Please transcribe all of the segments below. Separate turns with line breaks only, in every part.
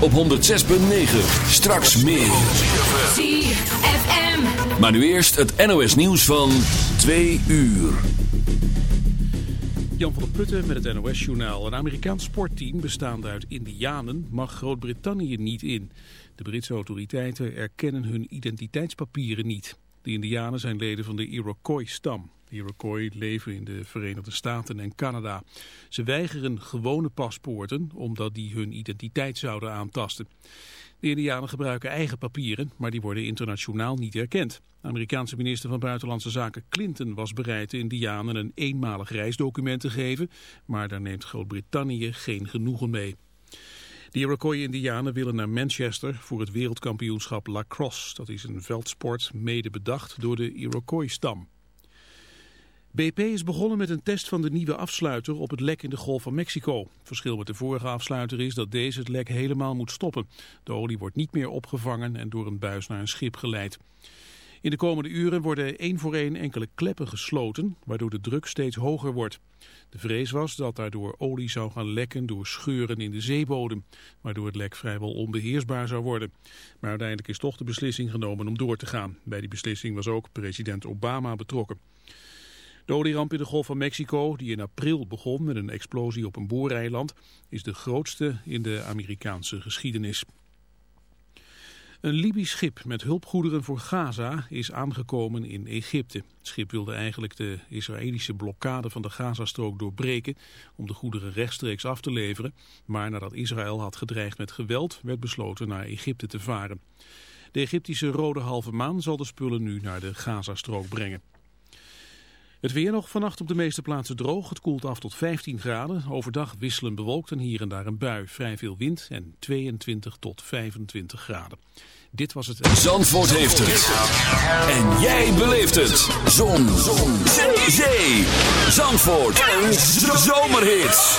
op 106.9. Straks meer.
ZFM.
Maar nu eerst het NOS nieuws van 2 uur.
Jan van der Putten met het NOS-journaal. Een Amerikaans sportteam bestaande uit Indianen mag Groot-Brittannië niet in. De Britse autoriteiten erkennen hun identiteitspapieren niet. De Indianen zijn leden van de Iroquois-stam. De Iroquois leven in de Verenigde Staten en Canada. Ze weigeren gewone paspoorten omdat die hun identiteit zouden aantasten. De Indianen gebruiken eigen papieren, maar die worden internationaal niet erkend. Amerikaanse minister van Buitenlandse Zaken Clinton was bereid de Indianen een eenmalig reisdocument te geven, maar daar neemt Groot-Brittannië geen genoegen mee. De Iroquois-Indianen willen naar Manchester voor het wereldkampioenschap lacrosse. Dat is een veldsport mede bedacht door de Iroquois-stam. BP is begonnen met een test van de nieuwe afsluiter op het lek in de Golf van Mexico. Verschil met de vorige afsluiter is dat deze het lek helemaal moet stoppen. De olie wordt niet meer opgevangen en door een buis naar een schip geleid. In de komende uren worden één voor één enkele kleppen gesloten, waardoor de druk steeds hoger wordt. De vrees was dat daardoor olie zou gaan lekken door scheuren in de zeebodem, waardoor het lek vrijwel onbeheersbaar zou worden. Maar uiteindelijk is toch de beslissing genomen om door te gaan. Bij die beslissing was ook president Obama betrokken. De olieramp in de Golf van Mexico, die in april begon met een explosie op een booreiland, is de grootste in de Amerikaanse geschiedenis. Een Libisch schip met hulpgoederen voor Gaza is aangekomen in Egypte. Het schip wilde eigenlijk de Israëlische blokkade van de Gazastrook doorbreken om de goederen rechtstreeks af te leveren. Maar nadat Israël had gedreigd met geweld werd besloten naar Egypte te varen. De Egyptische Rode Halve Maan zal de spullen nu naar de Gazastrook brengen. Het weer nog vannacht op de meeste plaatsen droog. Het koelt af tot 15 graden. Overdag wisselen bewolkt en hier en daar een bui. Vrij veel wind en 22 tot 25 graden. Dit was het...
Zandvoort heeft het. En jij beleeft het. Zon. Zon. Zee. Zandvoort. Een zomerhit.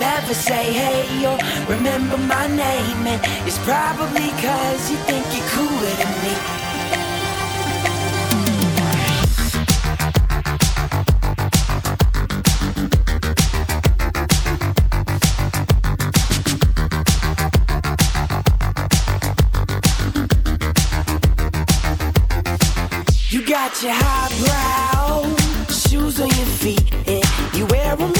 never say hey or remember my name, and it's probably cause you think you're cooler than me. You got your highbrow shoes on your feet, and you wear them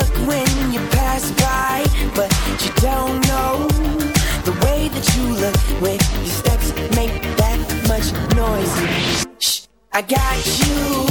I got you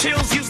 chills you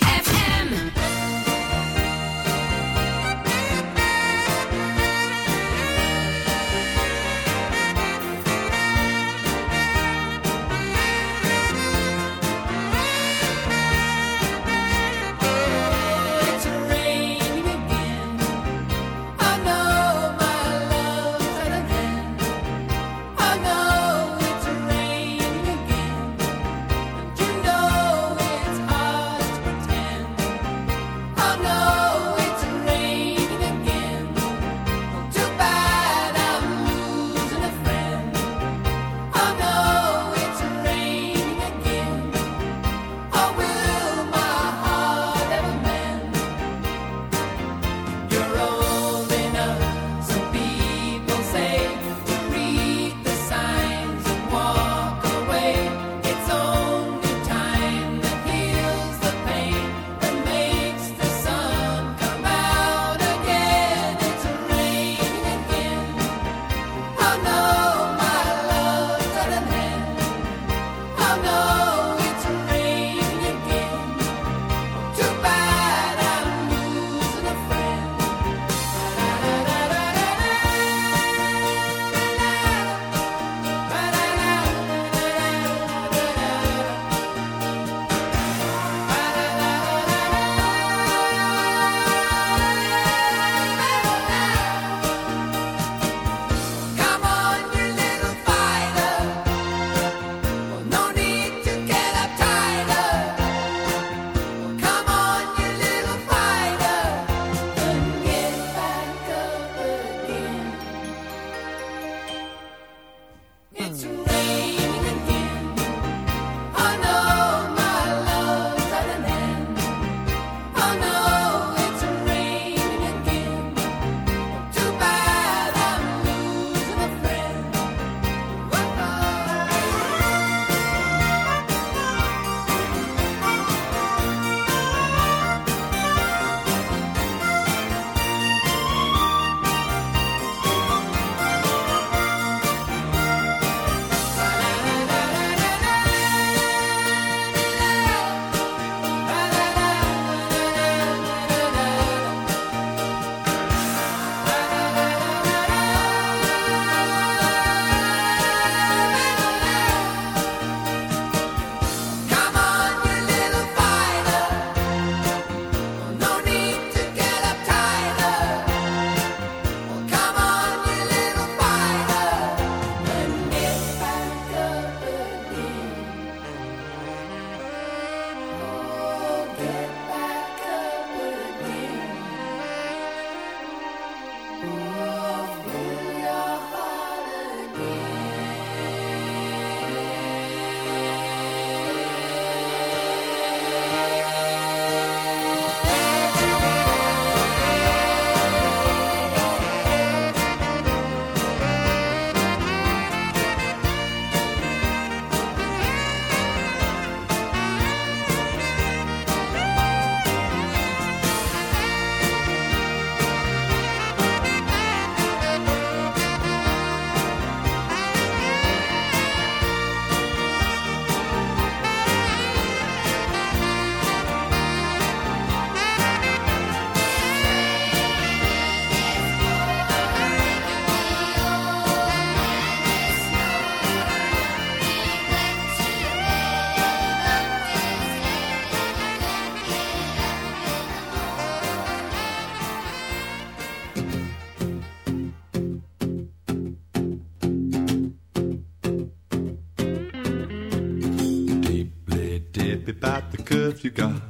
you
got?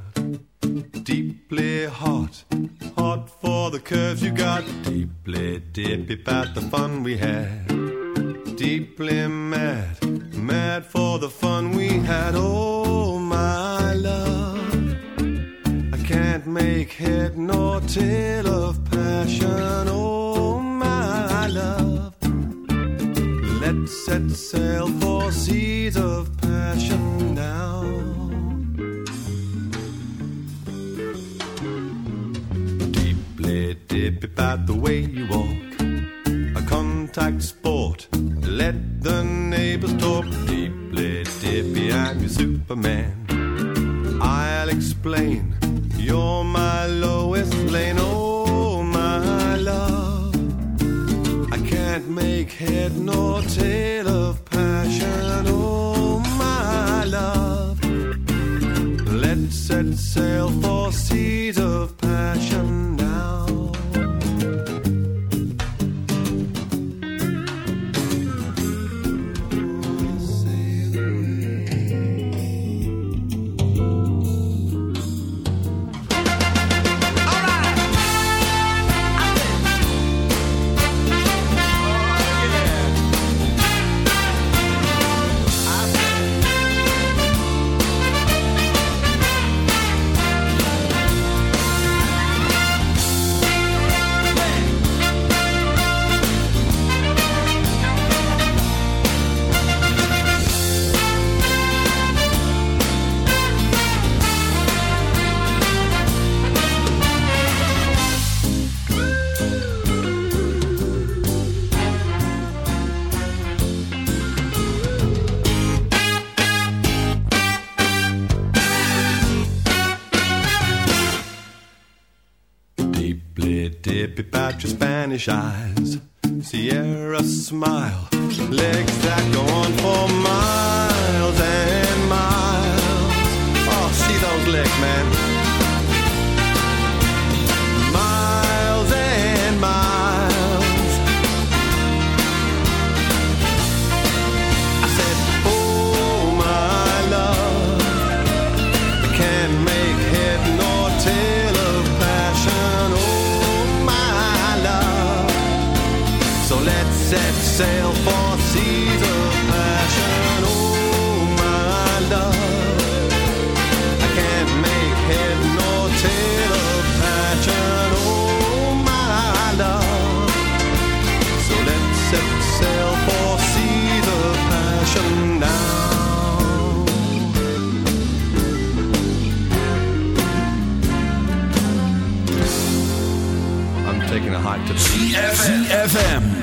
Let the neighbors talk deeply, Dippy, I'm your Superman. sail for seas of passion. Oh, my love, I can't make head nor tail of passion. Oh, my love, so let's set sail for seas of passion now. taking a hike to the
ZFM.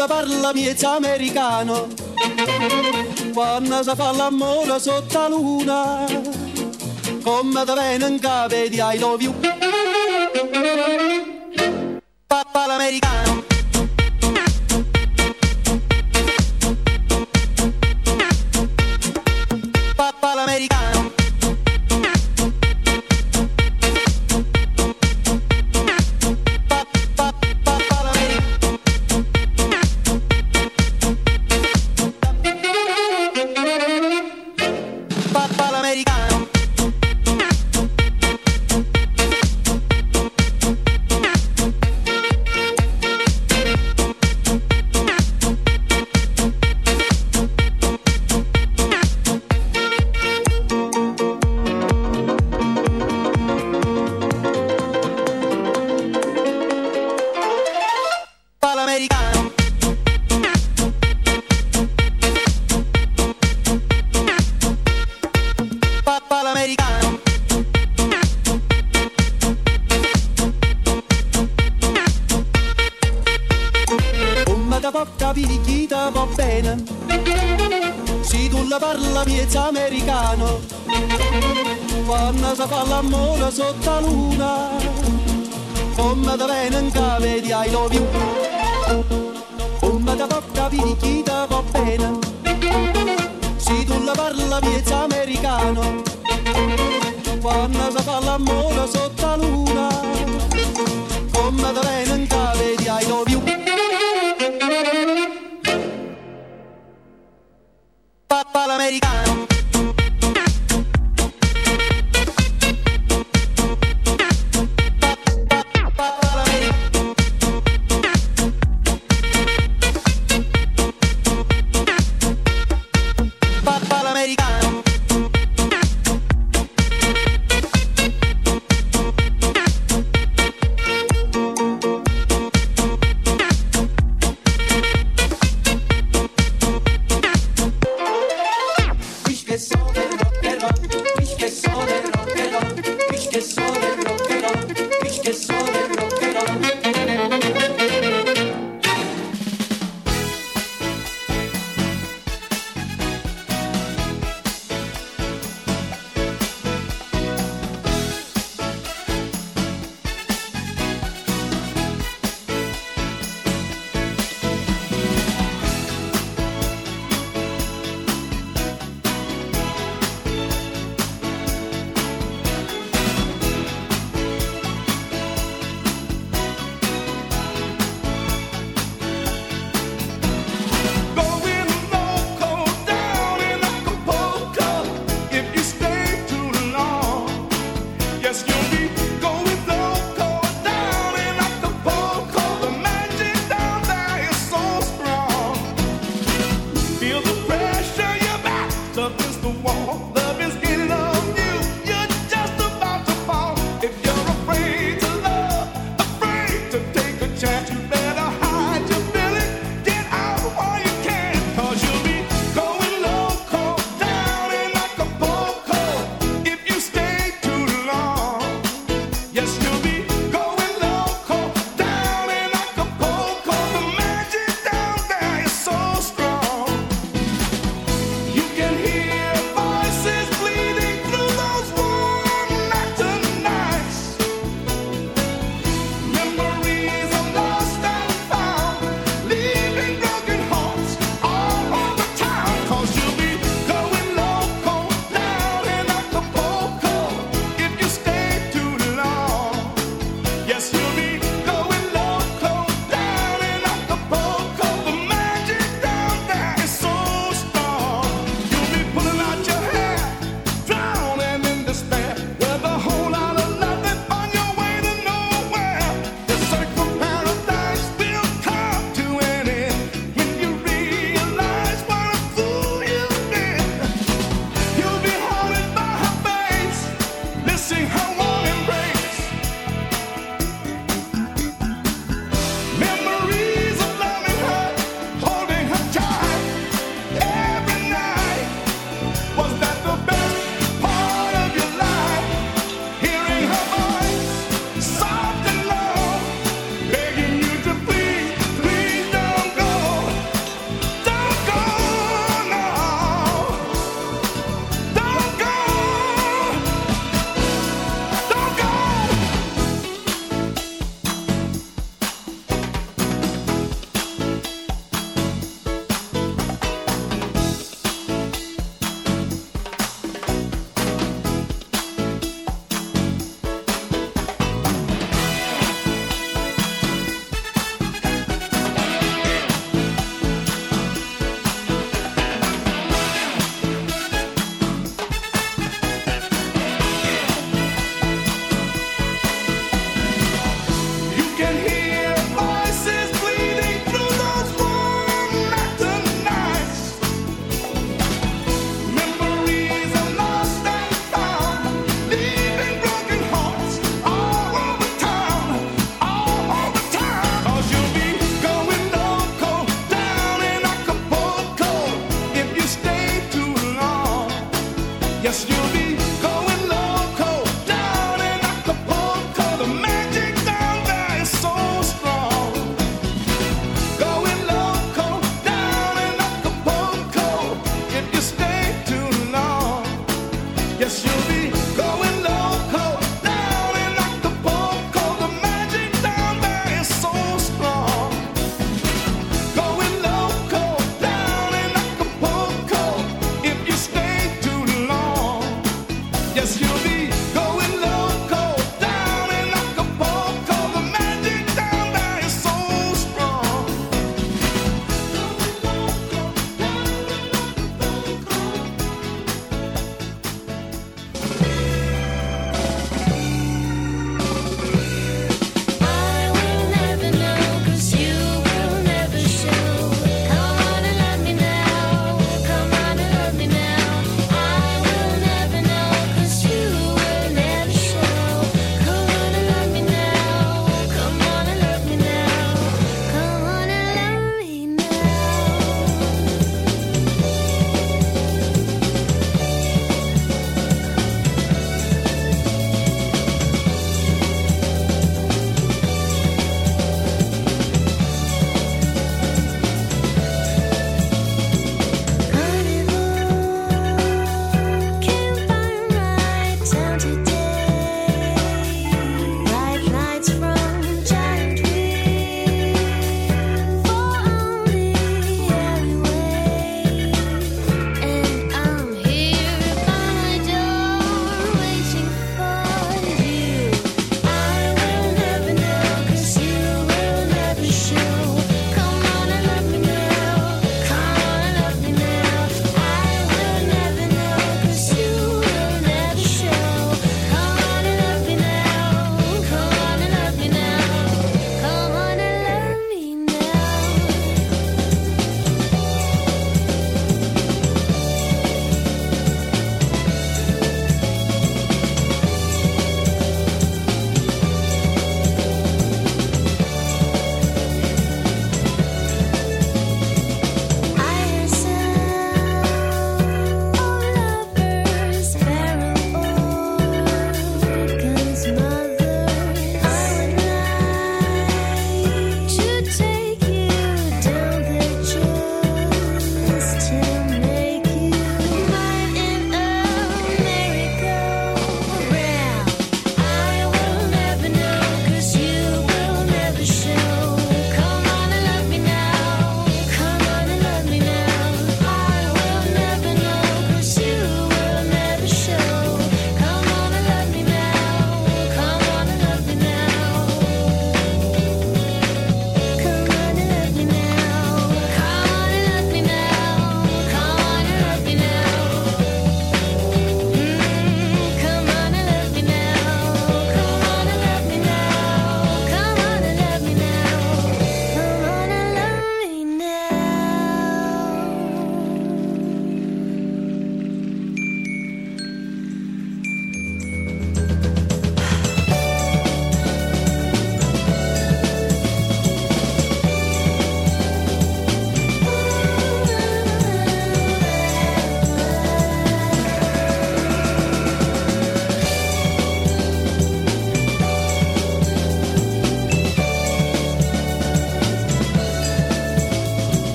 quando parla miezza americano, quando si fa l'amore sotto la luna, come da vengono in capo di I love.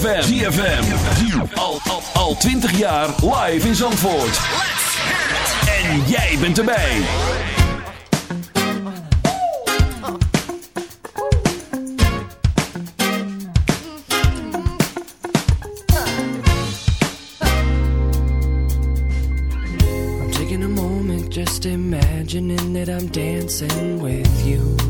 ZFM. ZFM. Al, al, al 20 jaar live in Zandvoort. En jij bent erbij.
I'm taking a moment just imagining that I'm dancing with you.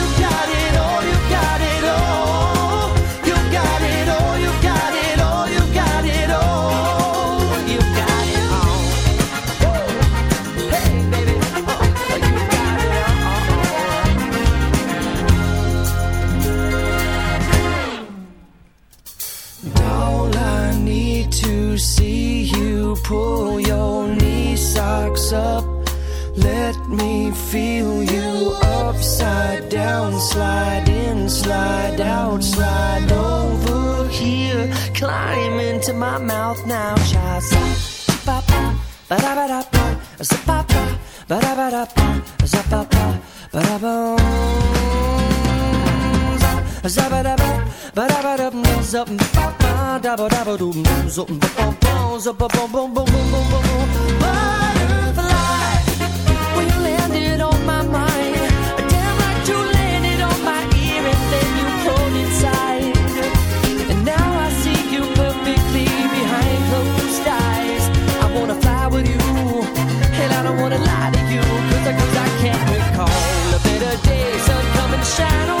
pull your knee socks up. Let me feel you upside down, slide in, slide out, slide over here. Climb into my mouth now, child. Ba ba ba da ba da ba, za ba ba ba da ba da ba, ba ba ba da ba. Butterfly, when you landed on my mind, damn you landed on my ear and then you inside. And now I see you perfectly behind closed eyes. I wanna fly with you, and I don't wanna lie to you, cause I, can't recall a better day. Sun come and shine